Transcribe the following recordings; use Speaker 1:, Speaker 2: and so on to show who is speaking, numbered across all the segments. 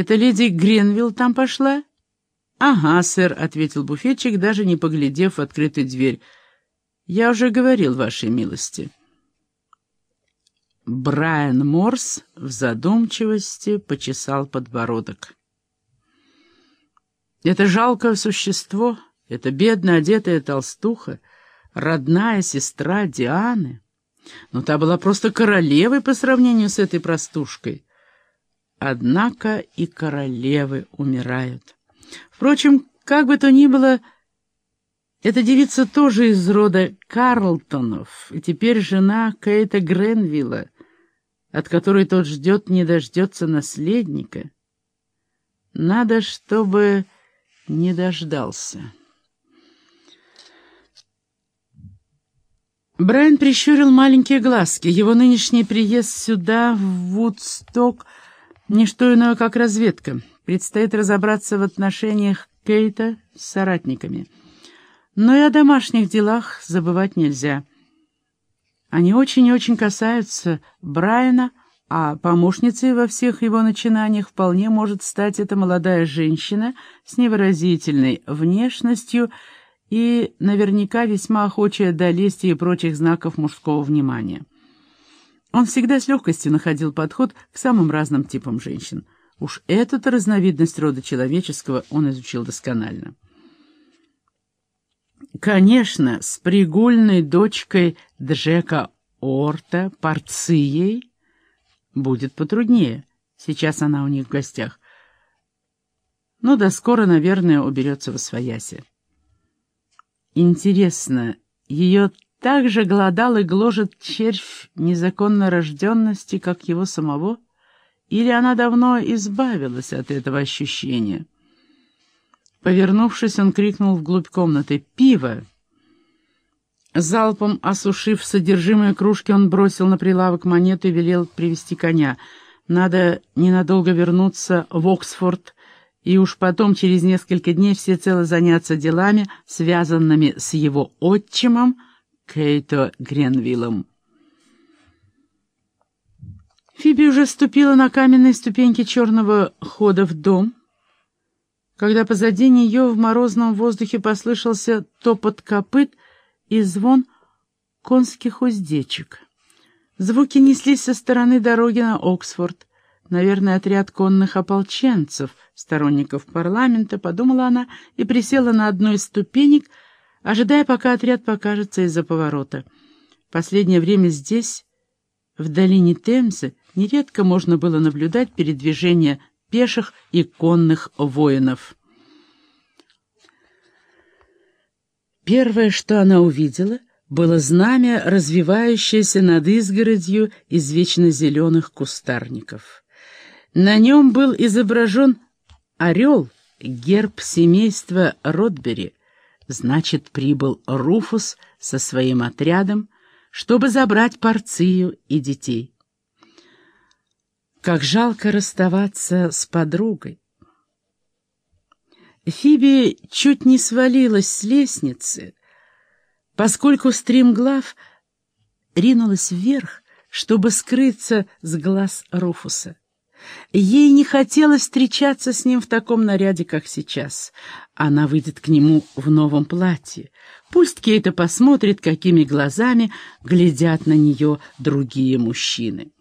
Speaker 1: Это леди Гренвилл там пошла?» «Ага, сэр», — ответил буфетчик, даже не поглядев в открытую дверь. «Я уже говорил, вашей милости». Брайан Морс в задумчивости почесал подбородок. Это жалкое существо, это бедно одетая толстуха, родная сестра Дианы. Но та была просто королевой по сравнению с этой простушкой. Однако и королевы умирают. Впрочем, как бы то ни было, эта девица тоже из рода Карлтонов, и теперь жена Кейта Гренвилла, от которой тот ждет не дождется наследника. Надо, чтобы не дождался. Брайан прищурил маленькие глазки. Его нынешний приезд сюда, в Вудсток, не что иное, как разведка. Предстоит разобраться в отношениях Кейта с соратниками. Но и о домашних делах забывать нельзя. Они очень и очень касаются Брайана, а помощницей во всех его начинаниях вполне может стать эта молодая женщина с невыразительной внешностью и наверняка весьма охочая до лести и прочих знаков мужского внимания. Он всегда с легкостью находил подход к самым разным типам женщин. Уж эту-то разновидность рода человеческого он изучил досконально. Конечно, с пригульной дочкой Джека Орта, Порцией, будет потруднее. Сейчас она у них в гостях. Ну да скоро, наверное, уберется в освояси. Интересно, ее так же голодал и гложет червь незаконной рожденности, как его самого? Или она давно избавилась от этого ощущения? Повернувшись, он крикнул вглубь комнаты «Пиво!». Залпом осушив содержимое кружки, он бросил на прилавок монету и велел привести коня. Надо ненадолго вернуться в Оксфорд и уж потом, через несколько дней, всецело заняться делами, связанными с его отчимом Кейто Гренвиллом. Фиби уже ступила на каменные ступеньки черного хода в дом, когда позади нее в морозном воздухе послышался топот копыт и звон конских уздечек. Звуки неслись со стороны дороги на Оксфорд. Наверное, отряд конных ополченцев, сторонников парламента, подумала она и присела на одну из ступенек, ожидая, пока отряд покажется из-за поворота. Последнее время здесь, в долине Темзы, нередко можно было наблюдать передвижение пеших и конных воинов. Первое, что она увидела, было знамя, развивающееся над изгородью из вечно зеленых кустарников. На нем был изображен орел, герб семейства Ротбери. Значит, прибыл Руфус со своим отрядом, чтобы забрать Порцию и детей. Как жалко расставаться с подругой. Фиби чуть не свалилась с лестницы, поскольку стримглав ринулась вверх, чтобы скрыться с глаз Руфуса. Ей не хотелось встречаться с ним в таком наряде, как сейчас. Она выйдет к нему в новом платье. Пусть Кейта посмотрит, какими глазами глядят на нее другие мужчины.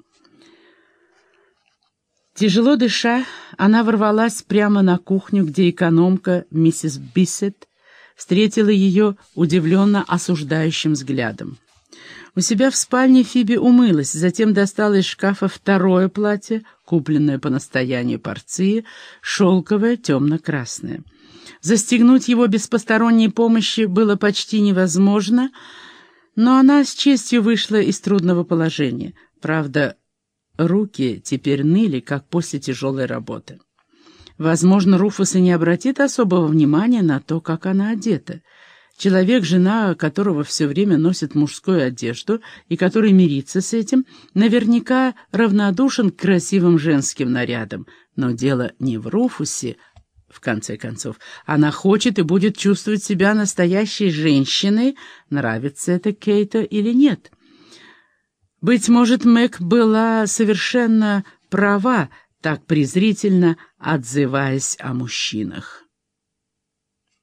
Speaker 1: Тяжело дыша, она ворвалась прямо на кухню, где экономка, миссис Биссет, встретила ее удивленно осуждающим взглядом. У себя в спальне Фиби умылась, затем достала из шкафа второе платье, купленное по настоянию порции, шелковое, темно-красное. Застегнуть его без посторонней помощи было почти невозможно, но она с честью вышла из трудного положения. Правда, руки теперь ныли, как после тяжелой работы. Возможно, Руфус и не обратит особого внимания на то, как она одета — Человек, жена которого все время носит мужскую одежду и который мирится с этим, наверняка равнодушен к красивым женским нарядам. Но дело не в Руфусе, в конце концов. Она хочет и будет чувствовать себя настоящей женщиной, нравится это Кейту или нет. Быть может, Мэг была совершенно права, так презрительно отзываясь о мужчинах.